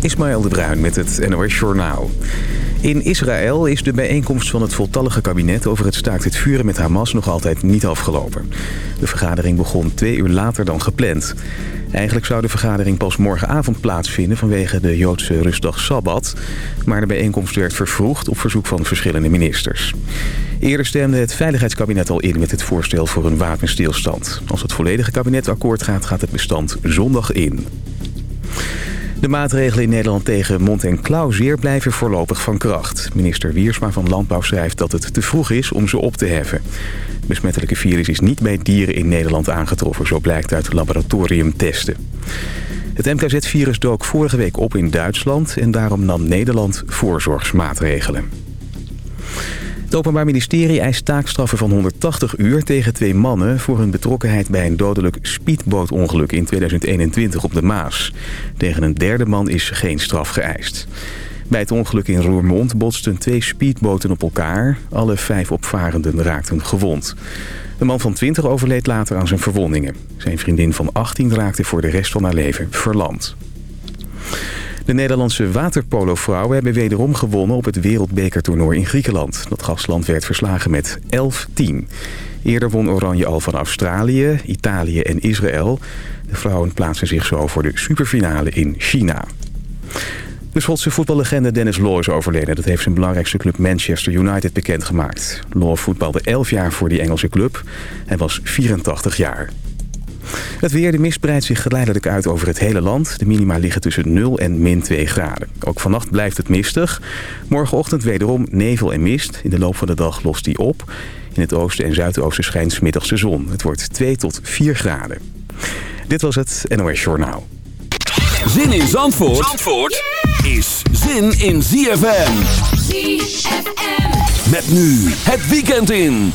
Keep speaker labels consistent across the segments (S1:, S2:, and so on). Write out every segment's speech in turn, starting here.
S1: Ismaël de Bruin met het NOS Journaal. In Israël is de bijeenkomst van het voltallige kabinet over het staakt het vuren met Hamas nog altijd niet afgelopen. De vergadering begon twee uur later dan gepland. Eigenlijk zou de vergadering pas morgenavond plaatsvinden vanwege de Joodse rustdag Sabbat. Maar de bijeenkomst werd vervroegd op verzoek van verschillende ministers. Eerder stemde het Veiligheidskabinet al in met het voorstel voor een wapenstilstand. Als het volledige kabinet akkoord gaat, gaat het bestand zondag in. De maatregelen in Nederland tegen mond- en klauwzeer blijven voorlopig van kracht. Minister Wiersma van Landbouw schrijft dat het te vroeg is om ze op te heffen. Het besmettelijke virus is niet bij dieren in Nederland aangetroffen, zo blijkt uit laboratoriumtesten. Het MKZ-virus dook vorige week op in Duitsland en daarom nam Nederland voorzorgsmaatregelen. Het Openbaar Ministerie eist taakstraffen van 180 uur tegen twee mannen... voor hun betrokkenheid bij een dodelijk speedbootongeluk in 2021 op de Maas. Tegen een derde man is geen straf geëist. Bij het ongeluk in Roermond botsten twee speedboten op elkaar. Alle vijf opvarenden raakten gewond. De man van 20 overleed later aan zijn verwondingen. Zijn vriendin van 18 raakte voor de rest van haar leven verlamd. De Nederlandse waterpolo-vrouwen hebben wederom gewonnen op het wereldbekertoernooi in Griekenland. Dat gastland werd verslagen met 11-10. Eerder won Oranje al van Australië, Italië en Israël. De vrouwen plaatsen zich zo voor de superfinale in China. De Schotse voetballegende Dennis Law is overleden. Dat heeft zijn belangrijkste club Manchester United bekendgemaakt. Law voetbalde 11 jaar voor die Engelse club. Hij was 84 jaar. Het weer, de mist breidt zich geleidelijk uit over het hele land. De minima liggen tussen 0 en min 2 graden. Ook vannacht blijft het mistig. Morgenochtend wederom nevel en mist. In de loop van de dag lost die op. In het oosten en zuidoosten schijnt smiddags de zon. Het wordt 2 tot 4 graden. Dit was het NOS Journaal.
S2: Zin in Zandvoort, Zandvoort is zin in ZFM.
S3: ZFM.
S2: Met nu het weekend in.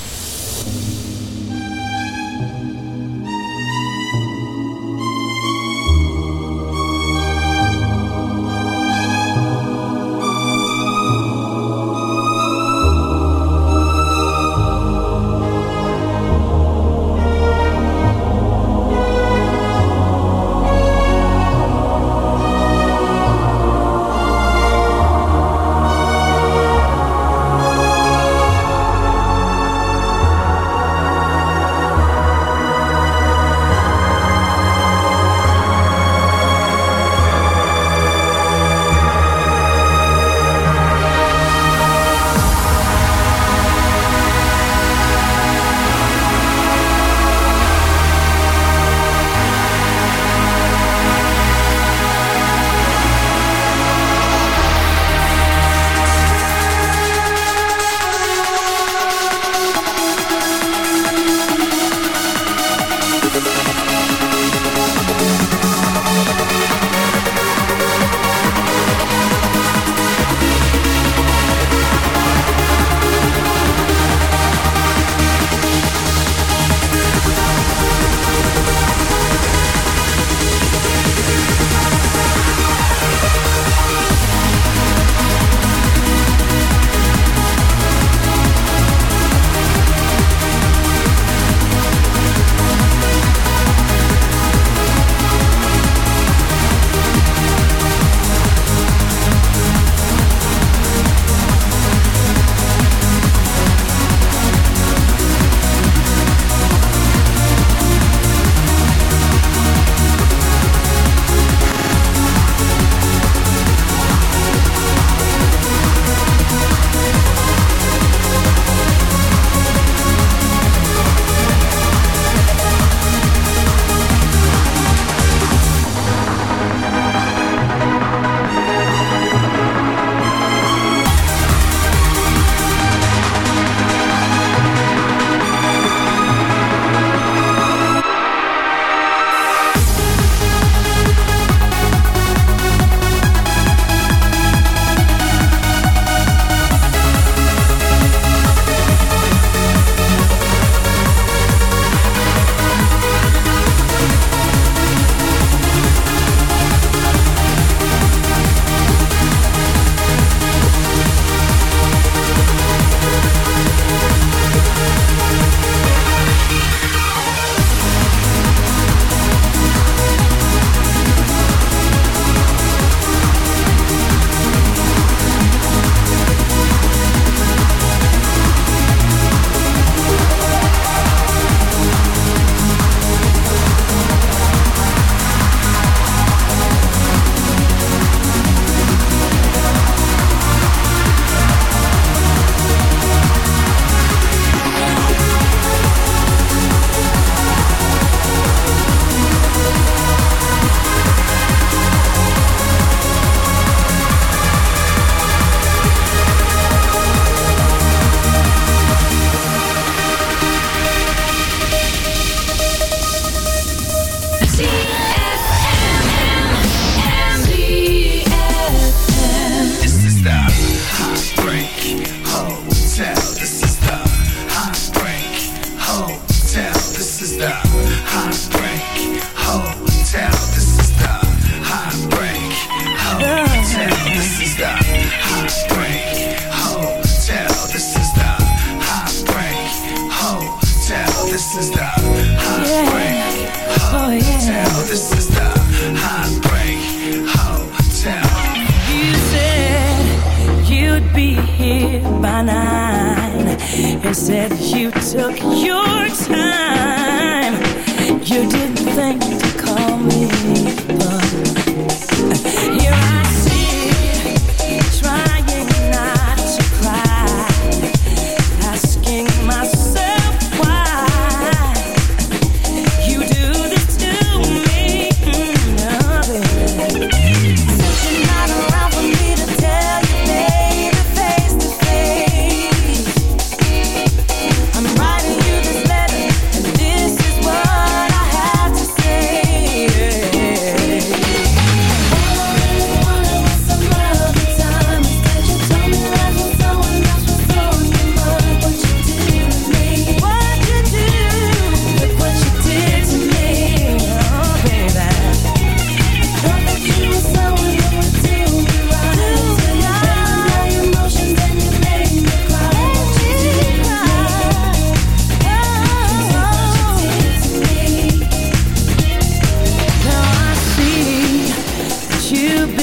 S3: We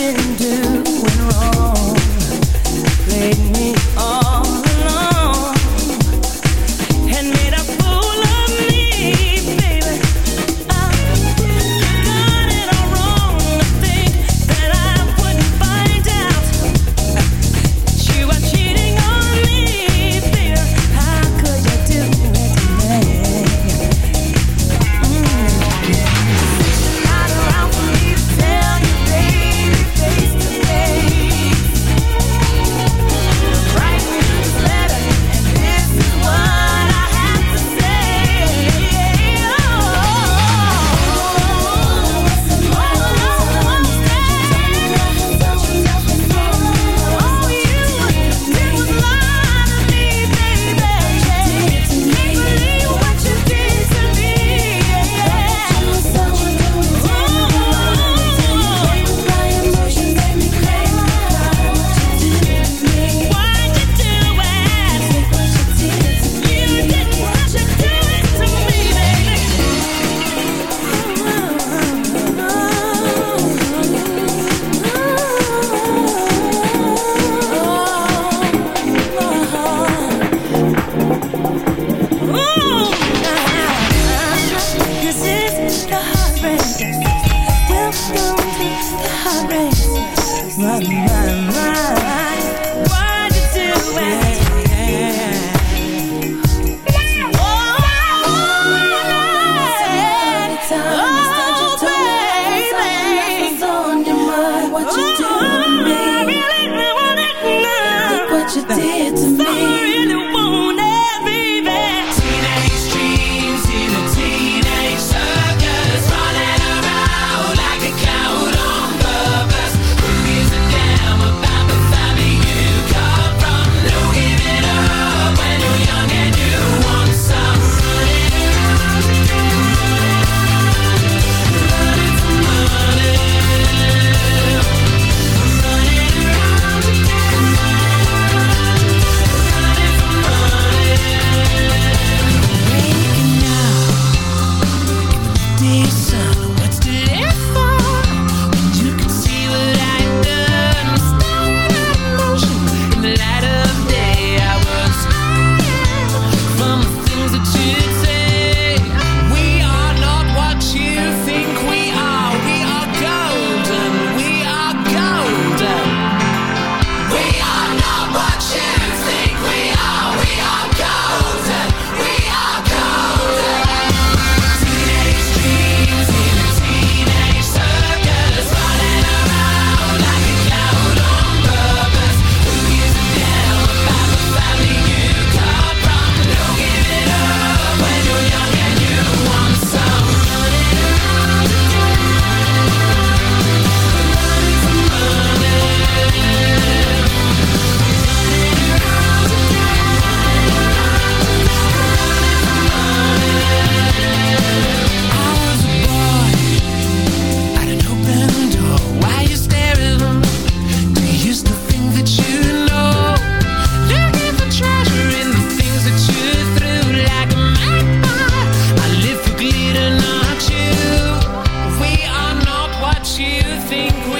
S3: are golden.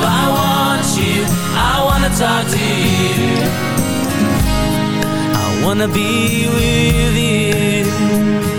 S4: I want you, I wanna talk to you. I wanna be with you.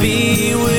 S4: be with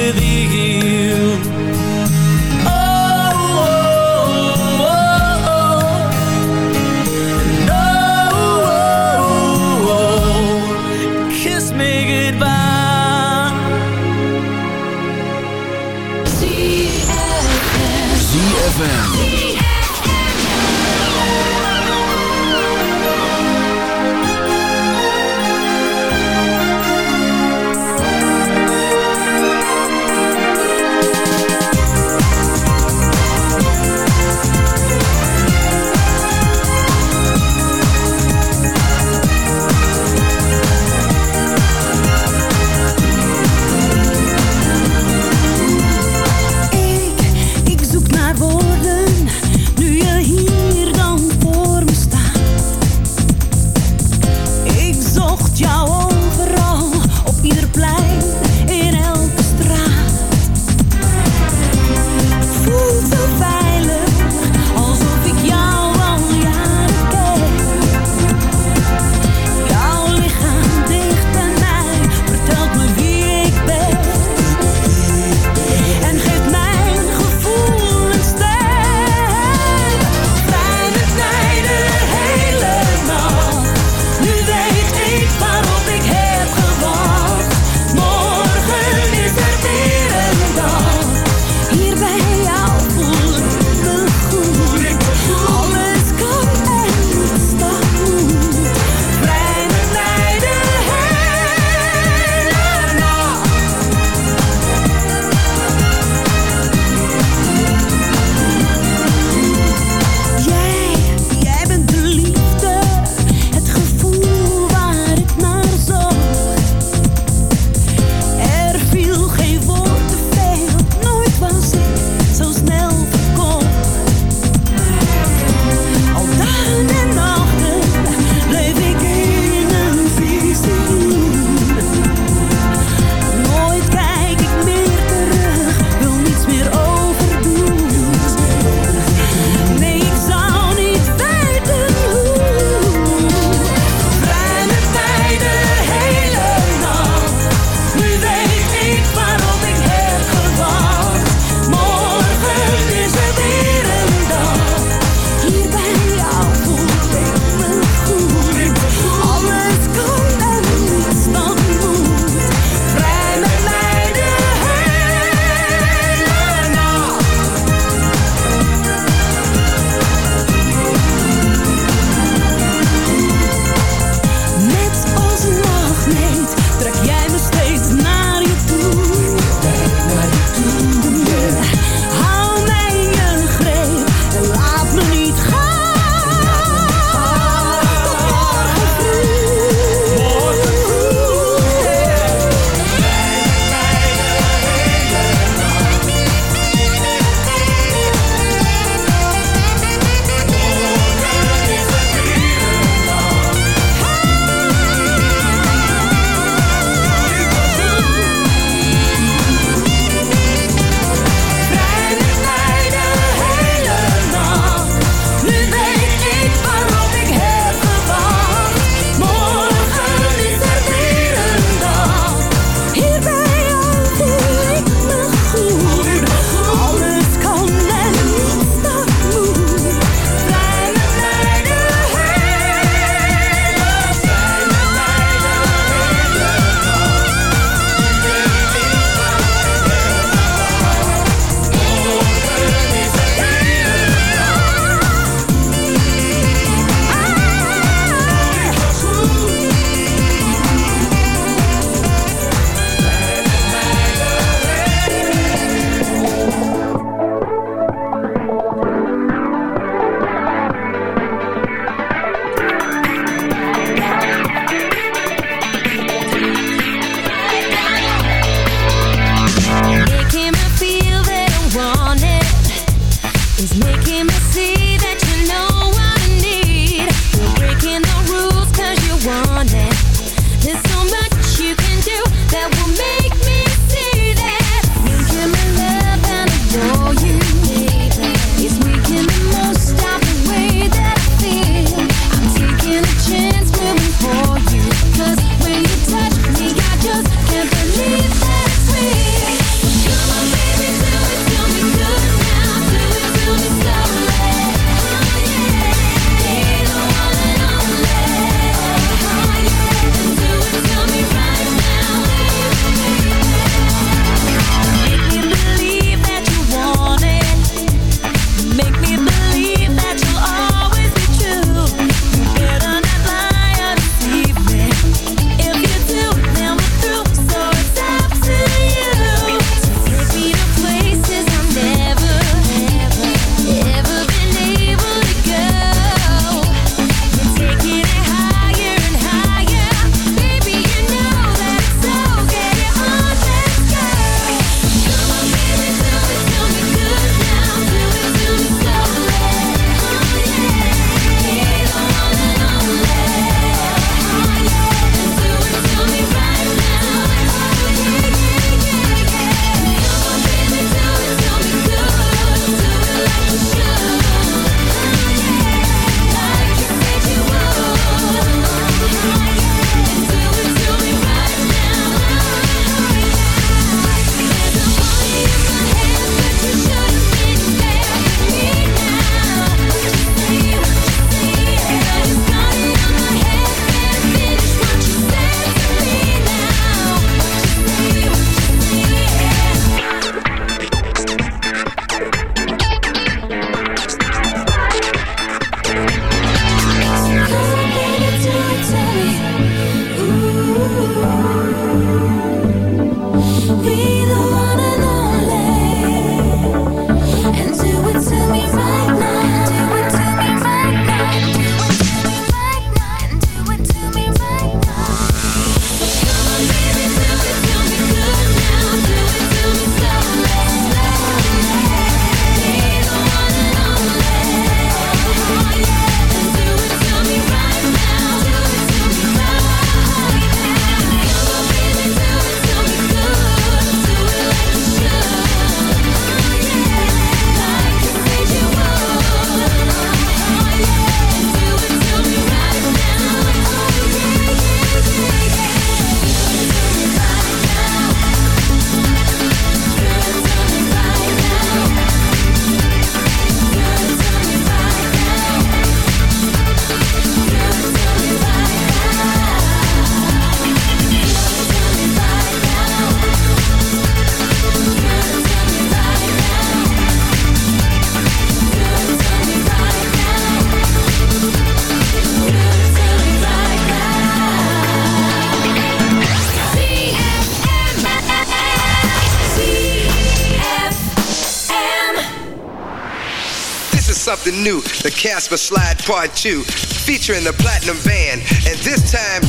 S4: the
S5: Casper Slide Part 2, featuring the Platinum Band. And this time,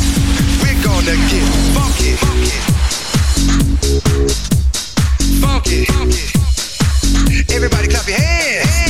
S5: we're gonna get funky. Funky. Funky. funky. Everybody clap your hands.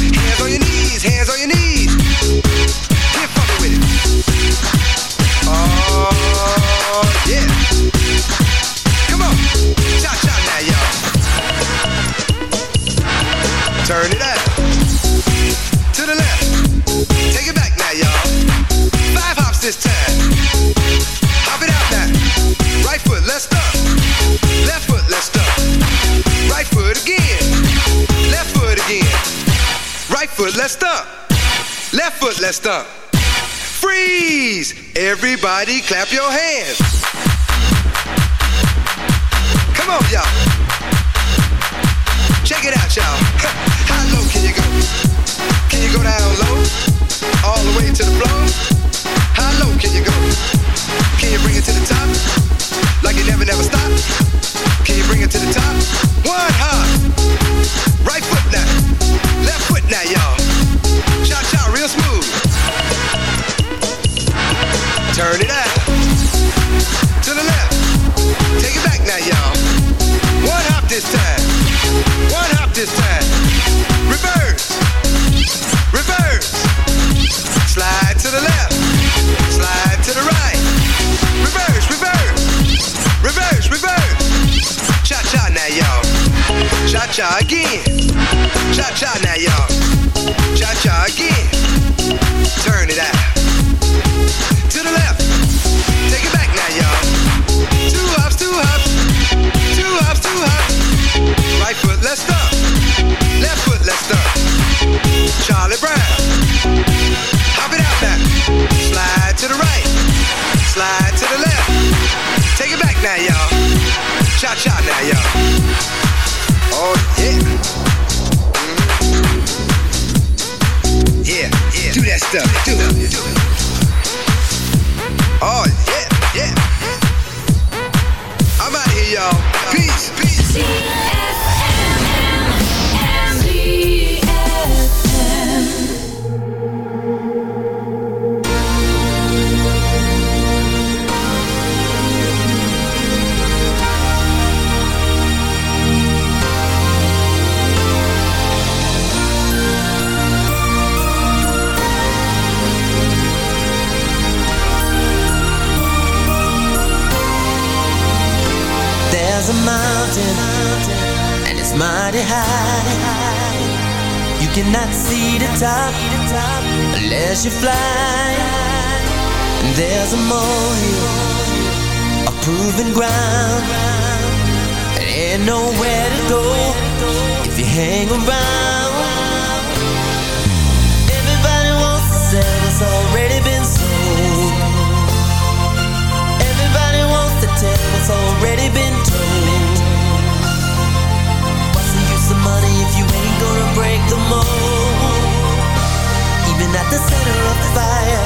S5: Let's stomp. Left foot, let's stomp. Freeze! Everybody clap your hands. Come on, y'all. Check it out, y'all. How low can you go? Can you go down low? All the way to the floor? How low can you go? Can you bring it to the top? Like it never, never stop? Can you bring it to the top?
S6: There's a molehill, a proven ground. There ain't nowhere to go if you hang around. Everybody wants to sell what's already been sold. Everybody wants to tell what's already been told. What's the use of money if you ain't gonna break the mold? Even at the center of the fire,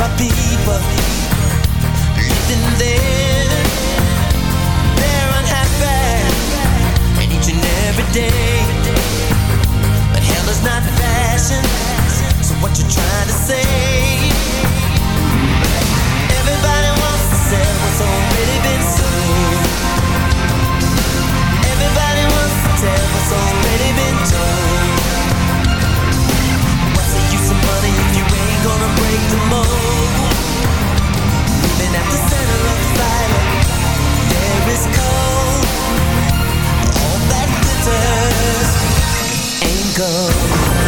S6: are people living there. They're unhappy, and each and every day. But hell is not fashion. So what you trying to say? Everybody wants to sell what's already been sold. Everybody wants to tell what's already been told. What's the use of money if you ain't gonna break the mold? There